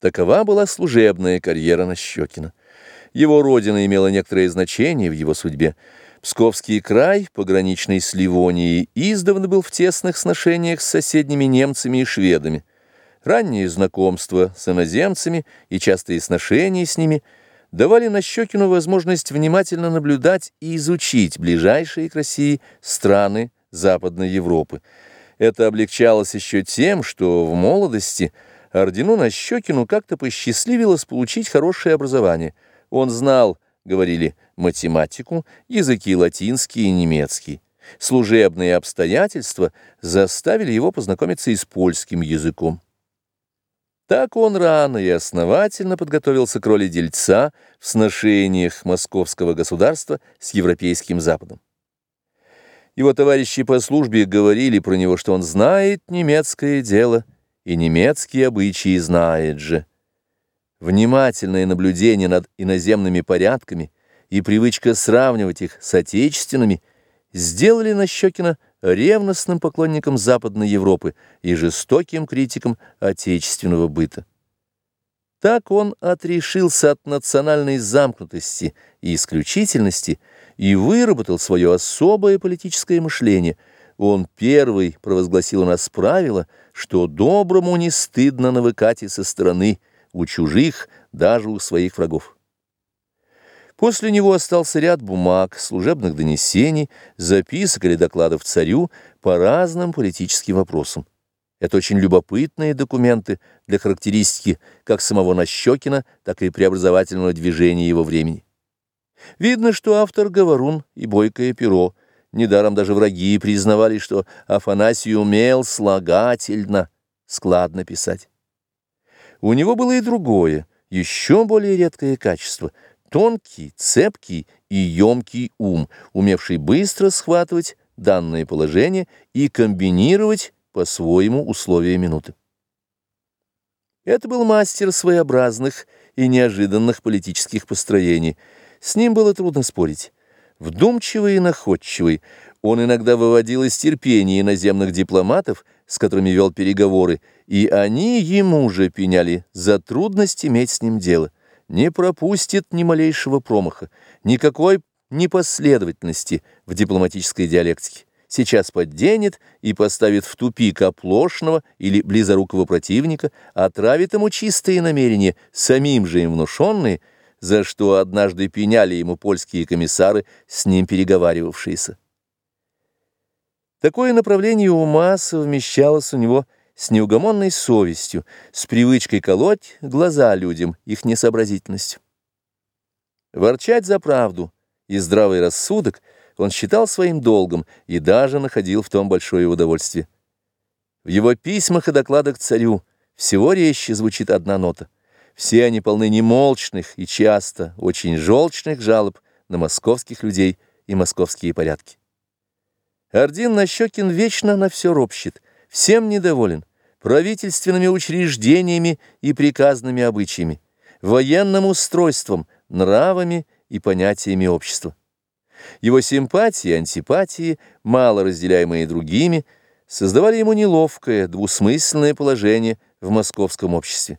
Такова была служебная карьера Нащекина. Его родина имела некоторое значение в его судьбе. Псковский край, пограничный с Ливонией, издавна был в тесных сношениях с соседними немцами и шведами. Раннее знакомство с иноземцами и частые сношения с ними давали Нащекину возможность внимательно наблюдать и изучить ближайшие к России страны Западной Европы. Это облегчалось еще тем, что в молодости Ордену Нащекину как-то посчастливилось получить хорошее образование. Он знал, говорили, математику, языки латинский и немецкий. Служебные обстоятельства заставили его познакомиться и с польским языком. Так он рано и основательно подготовился к роли дельца в сношениях московского государства с Европейским Западом. Его товарищи по службе говорили про него, что он знает немецкое дело, и немецкие обычаи знает же. Внимательное наблюдение над иноземными порядками и привычка сравнивать их с отечественными сделали Нащекина ревностным поклонником Западной Европы и жестоким критиком отечественного быта. Так он отрешился от национальной замкнутости и исключительности и выработал свое особое политическое мышление. Он первый провозгласил у нас правило, что доброму не стыдно навыкать и со стороны, у чужих, даже у своих врагов. После него остался ряд бумаг, служебных донесений, записок или докладов царю по разным политическим вопросам. Это очень любопытные документы для характеристики как самого Нащекина, так и преобразовательного движения его времени. Видно, что автор говорун и бойкое перо. Недаром даже враги признавали, что Афанасий умел слагательно, складно писать. У него было и другое, еще более редкое качество — тонкий, цепкий и емкий ум, умевший быстро схватывать данное положение и комбинировать по-своему условия минуты. Это был мастер своеобразных и неожиданных политических построений. С ним было трудно спорить. Вдумчивый и находчивый, он иногда выводил из терпения иноземных дипломатов, с которыми вел переговоры, и они ему же пеняли за трудность иметь с ним дело не пропустит ни малейшего промаха, никакой непоследовательности в дипломатической диалектике. Сейчас подденет и поставит в тупик оплошного или близорукого противника, отравит ему чистые намерения, самим же им внушенные, за что однажды пеняли ему польские комиссары, с ним переговаривавшиеся. Такое направление ума совмещалось у него с неугомонной совестью, с привычкой колоть глаза людям, их несообразительностью. Ворчать за правду и здравый рассудок он считал своим долгом и даже находил в том большое удовольствие. В его письмах и докладах царю всего резче звучит одна нота. Все они полны немолчных и часто очень желчных жалоб на московских людей и московские порядки. Ордин Нащекин вечно на все ропщет, всем недоволен, правительственными учреждениями и приказными обычаями, военным устройством, нравами и понятиями общества. Его симпатии и антипатии, мало разделяемые другими, создавали ему неловкое, двусмысленное положение в московском обществе.